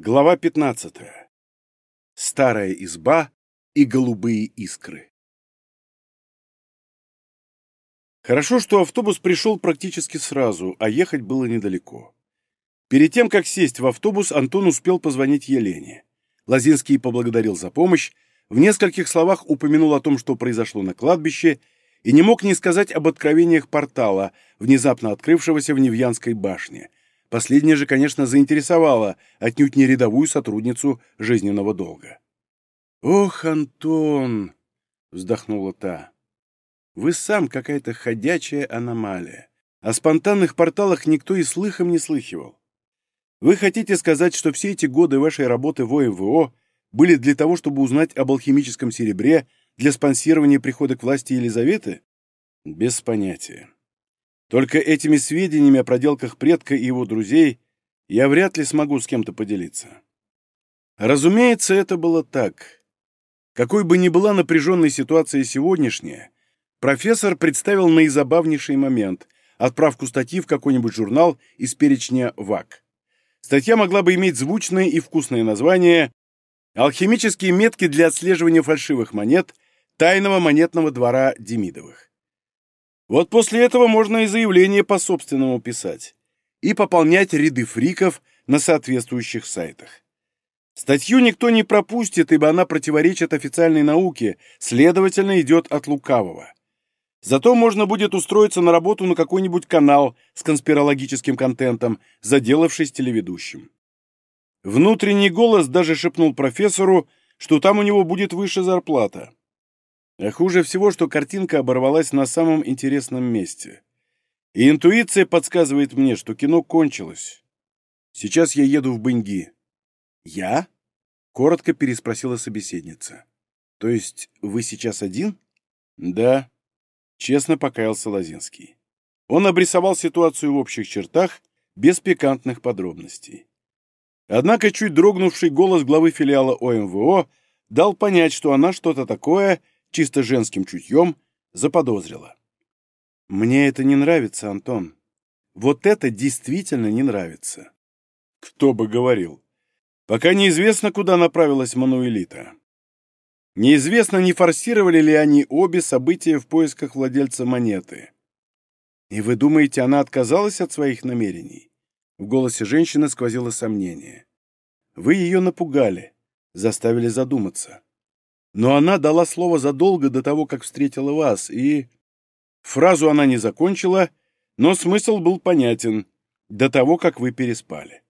Глава 15. Старая изба и голубые искры. Хорошо, что автобус пришел практически сразу, а ехать было недалеко. Перед тем, как сесть в автобус, Антон успел позвонить Елене. Лазинский поблагодарил за помощь, в нескольких словах упомянул о том, что произошло на кладбище, и не мог не сказать об откровениях портала, внезапно открывшегося в Невьянской башне – Последнее же, конечно, заинтересовало отнюдь не рядовую сотрудницу жизненного долга. «Ох, Антон!» — вздохнула та. «Вы сам какая-то ходячая аномалия. О спонтанных порталах никто и слыхом не слыхивал. Вы хотите сказать, что все эти годы вашей работы в ОМВО были для того, чтобы узнать об алхимическом серебре для спонсирования прихода к власти Елизаветы? Без понятия. Только этими сведениями о проделках предка и его друзей я вряд ли смогу с кем-то поделиться. Разумеется, это было так. Какой бы ни была напряженной ситуация сегодняшняя, профессор представил наизабавнейший момент — отправку статьи в какой-нибудь журнал из перечня ВАК. Статья могла бы иметь звучное и вкусное название «Алхимические метки для отслеживания фальшивых монет тайного монетного двора Демидовых». Вот после этого можно и заявление по собственному писать и пополнять ряды фриков на соответствующих сайтах. Статью никто не пропустит, ибо она противоречит официальной науке, следовательно, идет от лукавого. Зато можно будет устроиться на работу на какой-нибудь канал с конспирологическим контентом, заделавшись телеведущим. Внутренний голос даже шепнул профессору, что там у него будет выше зарплата. А хуже всего, что картинка оборвалась на самом интересном месте. И интуиция подсказывает мне, что кино кончилось. Сейчас я еду в Бенги. «Я?» — коротко переспросила собеседница. «То есть вы сейчас один?» «Да», — честно покаялся Лозинский. Он обрисовал ситуацию в общих чертах, без пикантных подробностей. Однако чуть дрогнувший голос главы филиала ОМВО дал понять, что она что-то такое — чисто женским чутьем, заподозрила. «Мне это не нравится, Антон. Вот это действительно не нравится». Кто бы говорил. Пока неизвестно, куда направилась Мануэлита. Неизвестно, не форсировали ли они обе события в поисках владельца монеты. И вы думаете, она отказалась от своих намерений? В голосе женщины сквозило сомнение. Вы ее напугали, заставили задуматься. Но она дала слово задолго до того, как встретила вас, и... Фразу она не закончила, но смысл был понятен до того, как вы переспали.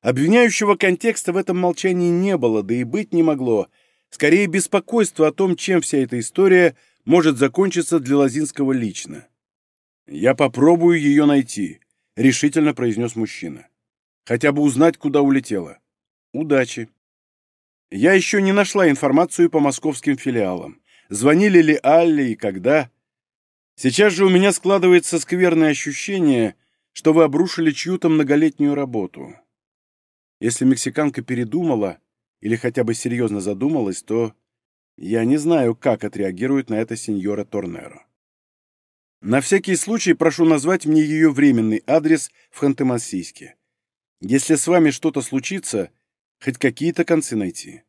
Обвиняющего контекста в этом молчании не было, да и быть не могло. Скорее, беспокойство о том, чем вся эта история может закончиться для Лозинского лично. «Я попробую ее найти», — решительно произнес мужчина. «Хотя бы узнать, куда улетела. Удачи». Я еще не нашла информацию по московским филиалам. Звонили ли Алле и когда. Сейчас же у меня складывается скверное ощущение, что вы обрушили чью-то многолетнюю работу. Если мексиканка передумала или хотя бы серьезно задумалась, то я не знаю, как отреагирует на это сеньора Торнеро. На всякий случай прошу назвать мне ее временный адрес в Ханты-Мансийске. Если с вами что-то случится, хоть какие-то концы найти.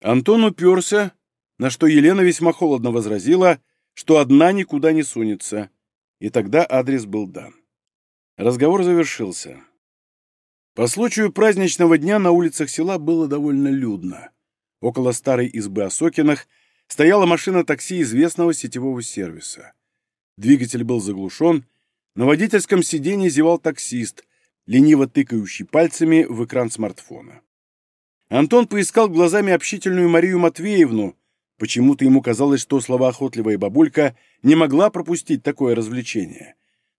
Антон уперся, на что Елена весьма холодно возразила, что одна никуда не сунется, и тогда адрес был дан. Разговор завершился. По случаю праздничного дня на улицах села было довольно людно. Около старой избы Осокиных стояла машина такси известного сетевого сервиса. Двигатель был заглушен, на водительском сиденье зевал таксист, лениво тыкающий пальцами в экран смартфона. Антон поискал глазами общительную Марию Матвеевну. Почему-то ему казалось, что словоохотливая бабулька не могла пропустить такое развлечение.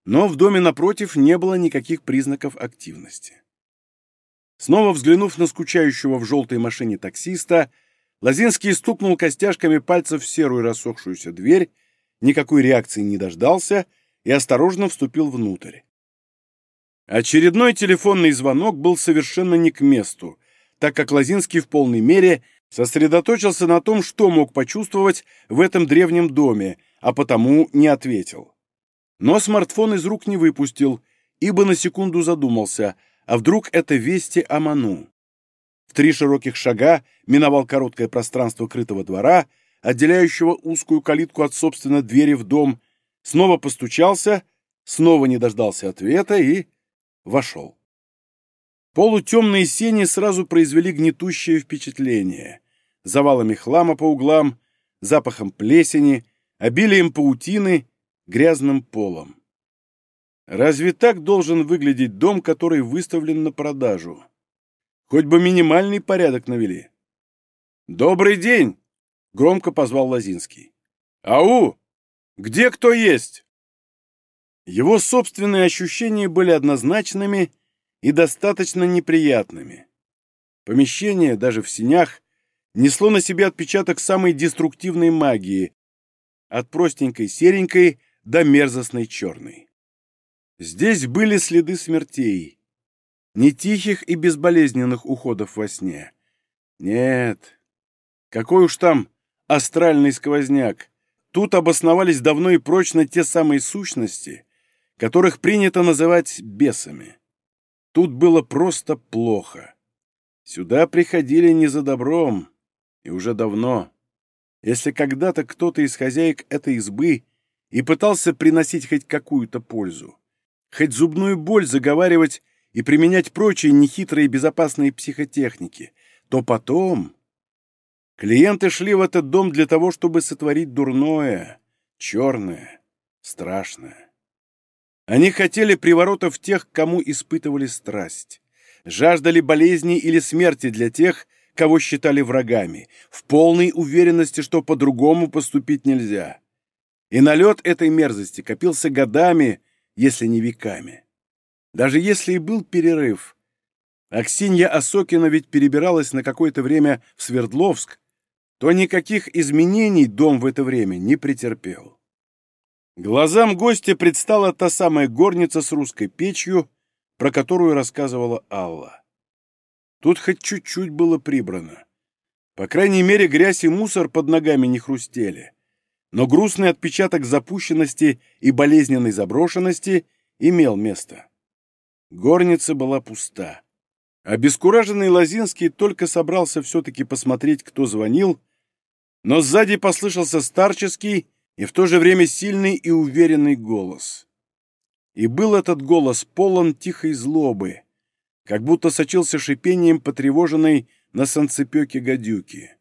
Но в доме напротив не было никаких признаков активности. Снова взглянув на скучающего в желтой машине таксиста, Лозинский стукнул костяшками пальцев в серую рассохшуюся дверь, никакой реакции не дождался и осторожно вступил внутрь. Очередной телефонный звонок был совершенно не к месту, так как Лозинский в полной мере сосредоточился на том, что мог почувствовать в этом древнем доме, а потому не ответил. Но смартфон из рук не выпустил, ибо на секунду задумался, а вдруг это вести о Ману. в три широких шага миновал короткое пространство крытого двора, отделяющего узкую калитку от, собственно, двери в дом, снова постучался, снова не дождался ответа и вошел. Полутемные сени сразу произвели гнетущее впечатление. Завалами хлама по углам, запахом плесени, обилием паутины, грязным полом. Разве так должен выглядеть дом, который выставлен на продажу? Хоть бы минимальный порядок навели. «Добрый день!» — громко позвал Лозинский. «Ау! Где кто есть?» Его собственные ощущения были однозначными и достаточно неприятными. Помещение, даже в синях, несло на себе отпечаток самой деструктивной магии, от простенькой серенькой до мерзостной черной. Здесь были следы смертей. Не тихих и безболезненных уходов во сне. Нет. Какой уж там астральный сквозняк. Тут обосновались давно и прочно те самые сущности, которых принято называть бесами. Тут было просто плохо. Сюда приходили не за добром, и уже давно. Если когда-то кто-то из хозяек этой избы и пытался приносить хоть какую-то пользу, хоть зубную боль заговаривать и применять прочие нехитрые безопасные психотехники, то потом... Клиенты шли в этот дом для того, чтобы сотворить дурное, черное, страшное. Они хотели приворотов тех, кому испытывали страсть, жаждали болезни или смерти для тех, кого считали врагами, в полной уверенности, что по-другому поступить нельзя. И налет этой мерзости копился годами, если не веками. Даже если и был перерыв, Аксинья Осокина ведь перебиралась на какое-то время в Свердловск, то никаких изменений дом в это время не претерпел. Глазам гостя предстала та самая горница с русской печью, про которую рассказывала Алла. Тут хоть чуть-чуть было прибрано. По крайней мере, грязь и мусор под ногами не хрустели но грустный отпечаток запущенности и болезненной заброшенности имел место. Горница была пуста. Обескураженный Лозинский только собрался все-таки посмотреть, кто звонил, но сзади послышался старческий и в то же время сильный и уверенный голос. И был этот голос полон тихой злобы, как будто сочился шипением потревоженной на санцепёке гадюки.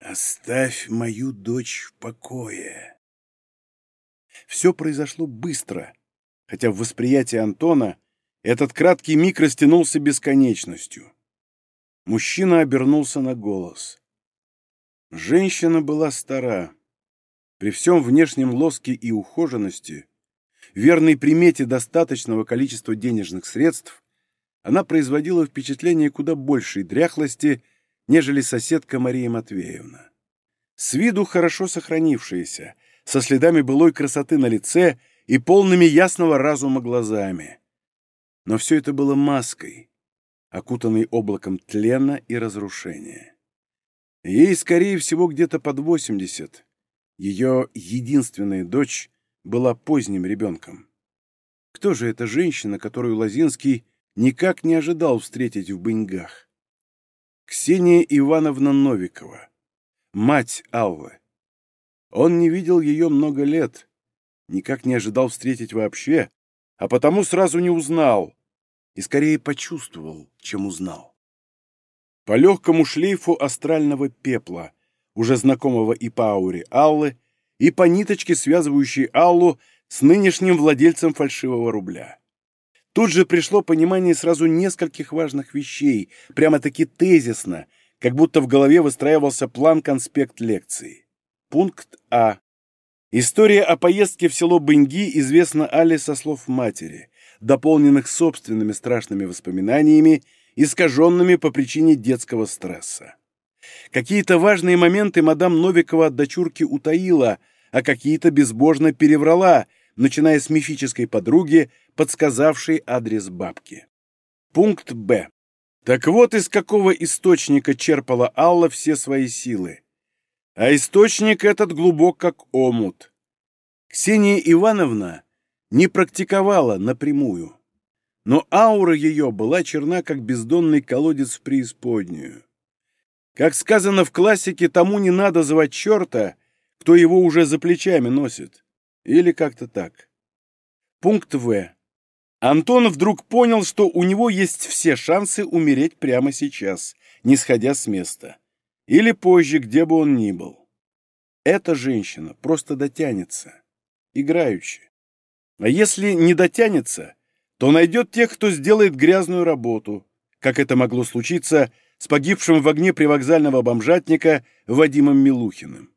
«Оставь мою дочь в покое». Все произошло быстро, хотя в восприятии Антона этот краткий миг растянулся бесконечностью. Мужчина обернулся на голос. Женщина была стара. При всем внешнем лоске и ухоженности, верной примете достаточного количества денежных средств, она производила впечатление куда большей дряхлости, нежели соседка Мария Матвеевна. С виду хорошо сохранившаяся, со следами былой красоты на лице и полными ясного разума глазами. Но все это было маской, окутанной облаком тлена и разрушения. Ей, скорее всего, где-то под восемьдесят. Ее единственная дочь была поздним ребенком. Кто же эта женщина, которую Лозинский никак не ожидал встретить в Быньгах? Ксения Ивановна Новикова, мать Аллы. Он не видел ее много лет, никак не ожидал встретить вообще, а потому сразу не узнал и скорее почувствовал, чем узнал. По легкому шлейфу астрального пепла, уже знакомого и по ауре Аллы, и по ниточке, связывающей Аллу с нынешним владельцем фальшивого рубля. Тут же пришло понимание сразу нескольких важных вещей, прямо-таки тезисно, как будто в голове выстраивался план-конспект лекции. Пункт А. История о поездке в село Быньги известна Али со слов матери, дополненных собственными страшными воспоминаниями, искаженными по причине детского стресса. Какие-то важные моменты мадам Новикова от дочурки утаила, а какие-то безбожно переврала, начиная с мифической подруги, подсказавшей адрес бабки. Пункт Б. Так вот, из какого источника черпала Алла все свои силы. А источник этот глубок, как омут. Ксения Ивановна не практиковала напрямую. но аура ее была черна, как бездонный колодец в преисподнюю. Как сказано в классике, тому не надо звать черта, кто его уже за плечами носит. Или как-то так. Пункт В. Антон вдруг понял, что у него есть все шансы умереть прямо сейчас, не сходя с места. Или позже, где бы он ни был. Эта женщина просто дотянется. Играючи. А если не дотянется, то найдет тех, кто сделает грязную работу, как это могло случиться с погибшим в огне привокзального бомжатника Вадимом Милухиным.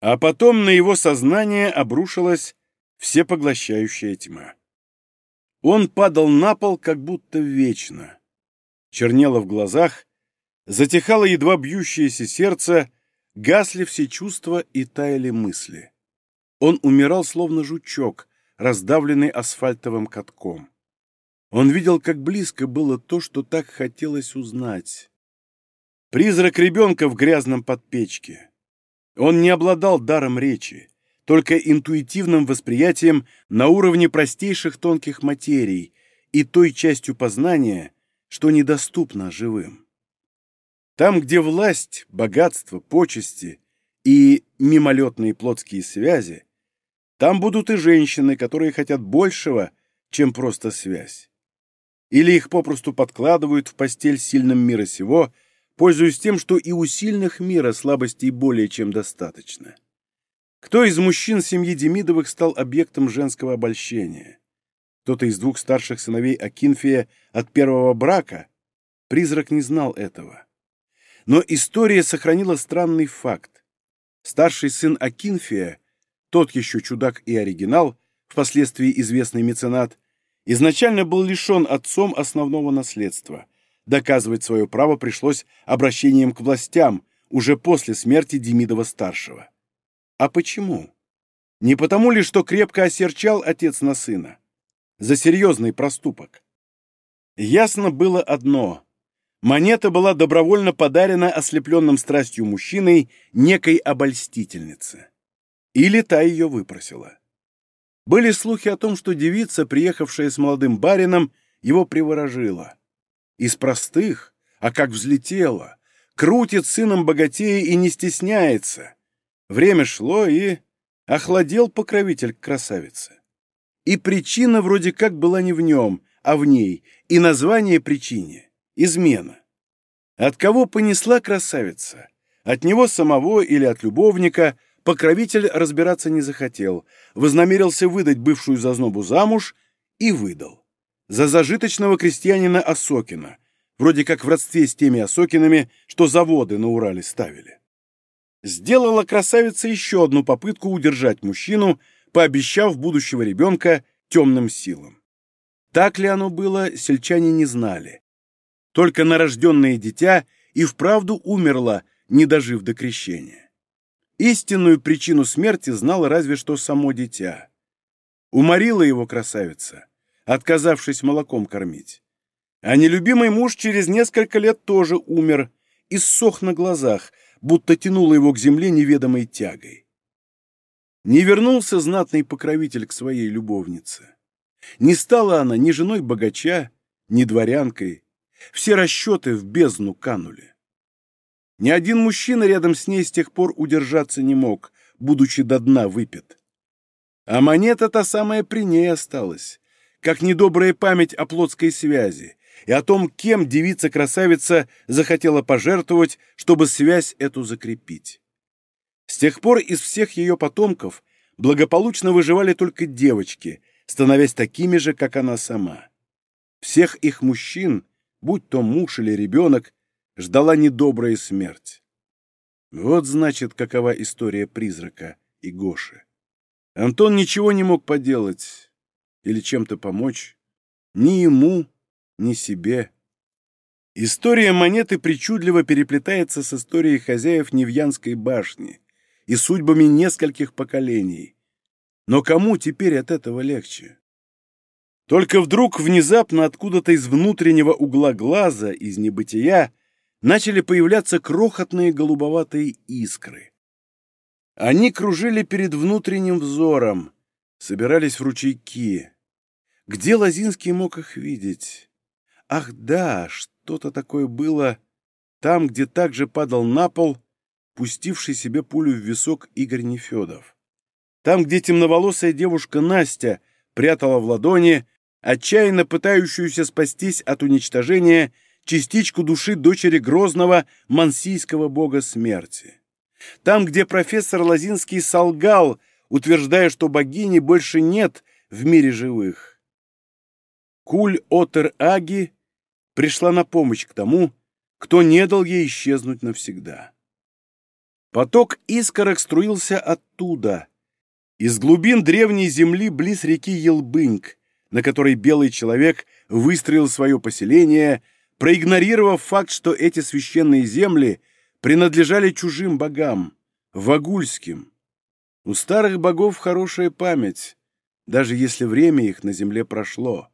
А потом на его сознание обрушилась всепоглощающая тьма. Он падал на пол, как будто вечно. Чернело в глазах, затихало едва бьющееся сердце, гасли все чувства и таяли мысли. Он умирал, словно жучок, раздавленный асфальтовым катком. Он видел, как близко было то, что так хотелось узнать. Призрак ребенка в грязном подпечке. Он не обладал даром речи, только интуитивным восприятием на уровне простейших тонких материй и той частью познания, что недоступно живым. Там, где власть, богатство, почести и мимолетные плотские связи, там будут и женщины, которые хотят большего, чем просто связь. Или их попросту подкладывают в постель сильным мира сего, пользуясь тем, что и у сильных мира слабостей более чем достаточно. Кто из мужчин семьи Демидовых стал объектом женского обольщения? Кто-то из двух старших сыновей Акинфия от первого брака? Призрак не знал этого. Но история сохранила странный факт. Старший сын Акинфия, тот еще чудак и оригинал, впоследствии известный меценат, изначально был лишен отцом основного наследства. Доказывать свое право пришлось обращением к властям уже после смерти Демидова-старшего. А почему? Не потому ли, что крепко осерчал отец на сына? За серьезный проступок. Ясно было одно. Монета была добровольно подарена ослепленным страстью мужчиной некой обольстительнице. Или та ее выпросила. Были слухи о том, что девица, приехавшая с молодым барином, его приворожила. Из простых, а как взлетела, крутит сыном богатея и не стесняется. Время шло, и охладел покровитель к красавице. И причина вроде как была не в нем, а в ней, и название причине — измена. От кого понесла красавица? От него самого или от любовника покровитель разбираться не захотел, вознамерился выдать бывшую зазнобу замуж и выдал. За зажиточного крестьянина Осокина, вроде как в родстве с теми Осокинами, что заводы на Урале ставили сделала красавица еще одну попытку удержать мужчину, пообещав будущего ребенка темным силам. Так ли оно было, сельчане не знали. Только нарожденное дитя и вправду умерло, не дожив до крещения. Истинную причину смерти знало разве что само дитя. Уморила его красавица, отказавшись молоком кормить. А нелюбимый муж через несколько лет тоже умер, и ссох на глазах, будто тянуло его к земле неведомой тягой. Не вернулся знатный покровитель к своей любовнице. Не стала она ни женой богача, ни дворянкой. Все расчеты в бездну канули. Ни один мужчина рядом с ней с тех пор удержаться не мог, будучи до дна выпит. А монета та самая при ней осталась, как недобрая память о плотской связи, и о том, кем девица-красавица захотела пожертвовать, чтобы связь эту закрепить. С тех пор из всех ее потомков благополучно выживали только девочки, становясь такими же, как она сама. Всех их мужчин, будь то муж или ребенок, ждала недобрая смерть. Вот значит, какова история призрака и Гоши. Антон ничего не мог поделать или чем-то помочь. Ни ему, ни себе. История монеты причудливо переплетается с историей хозяев Невьянской башни и судьбами нескольких поколений. Но кому теперь от этого легче? Только вдруг внезапно откуда-то из внутреннего угла глаза, из небытия, начали появляться крохотные голубоватые искры. Они кружили перед внутренним взором, собирались в ручейки. Где Лозинский мог их видеть? Ах да, что-то такое было там, где также падал на пол, пустивший себе пулю в висок Игорь Нефедов. Там, где темноволосая девушка Настя прятала в ладони отчаянно пытающуюся спастись от уничтожения частичку души дочери грозного мансийского бога смерти. Там, где профессор Лозинский солгал, утверждая, что богини больше нет в мире живых. Куль-Отер-Аги пришла на помощь к тому, кто не дал ей исчезнуть навсегда. Поток искорок струился оттуда, из глубин древней земли близ реки Елбыньк, на которой белый человек выстроил свое поселение, проигнорировав факт, что эти священные земли принадлежали чужим богам, вагульским. У старых богов хорошая память, даже если время их на земле прошло.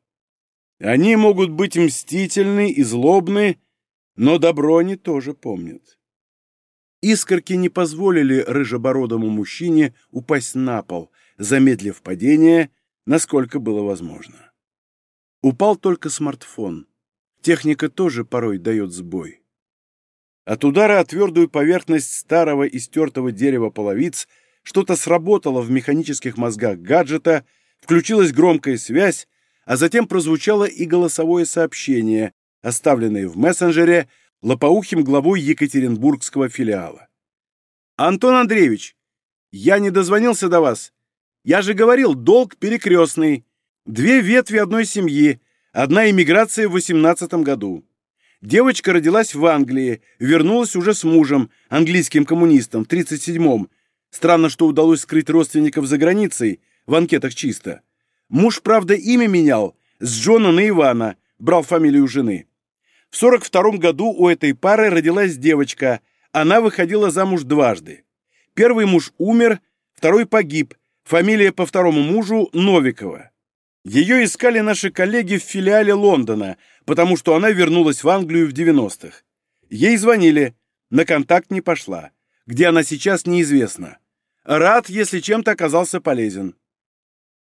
Они могут быть мстительны и злобны, но добро они тоже помнят. Искорки не позволили рыжебородому мужчине упасть на пол, замедлив падение, насколько было возможно. Упал только смартфон. Техника тоже порой дает сбой. От удара о твердую поверхность старого и стертого дерева половиц что-то сработало в механических мозгах гаджета, включилась громкая связь, а затем прозвучало и голосовое сообщение, оставленное в мессенджере лопоухим главой Екатеринбургского филиала. «Антон Андреевич, я не дозвонился до вас. Я же говорил, долг перекрестный. Две ветви одной семьи, одна иммиграция в восемнадцатом году. Девочка родилась в Англии, вернулась уже с мужем, английским коммунистом, в 37-м. Странно, что удалось скрыть родственников за границей, в анкетах чисто. Муж, правда, имя менял, с Джона на Ивана, брал фамилию жены. В 42 году у этой пары родилась девочка. Она выходила замуж дважды. Первый муж умер, второй погиб. Фамилия по второму мужу Новикова. Ее искали наши коллеги в филиале Лондона, потому что она вернулась в Англию в 90-х. Ей звонили, на контакт не пошла. Где она сейчас, неизвестно. Рад, если чем-то оказался полезен.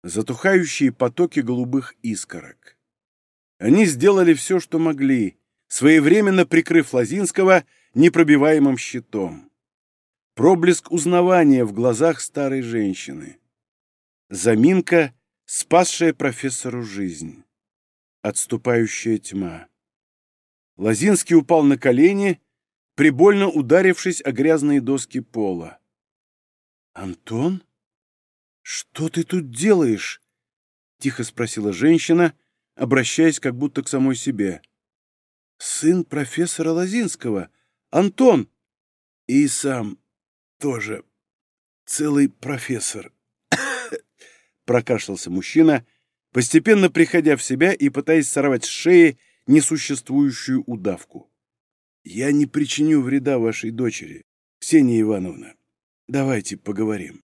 Затухающие потоки голубых искорок. Они сделали все, что могли, своевременно прикрыв Лозинского непробиваемым щитом. Проблеск узнавания в глазах старой женщины. Заминка, спасшая профессору жизнь. Отступающая тьма. Лозинский упал на колени, прибольно ударившись о грязные доски пола. «Антон? Что ты тут делаешь?» — тихо спросила женщина, обращаясь как будто к самой себе сын профессора Лозинского, Антон. И сам тоже целый профессор. Прокашлялся мужчина, постепенно приходя в себя и пытаясь сорвать с шеи несуществующую удавку. «Я не причиню вреда вашей дочери, Ксения Ивановна. Давайте поговорим».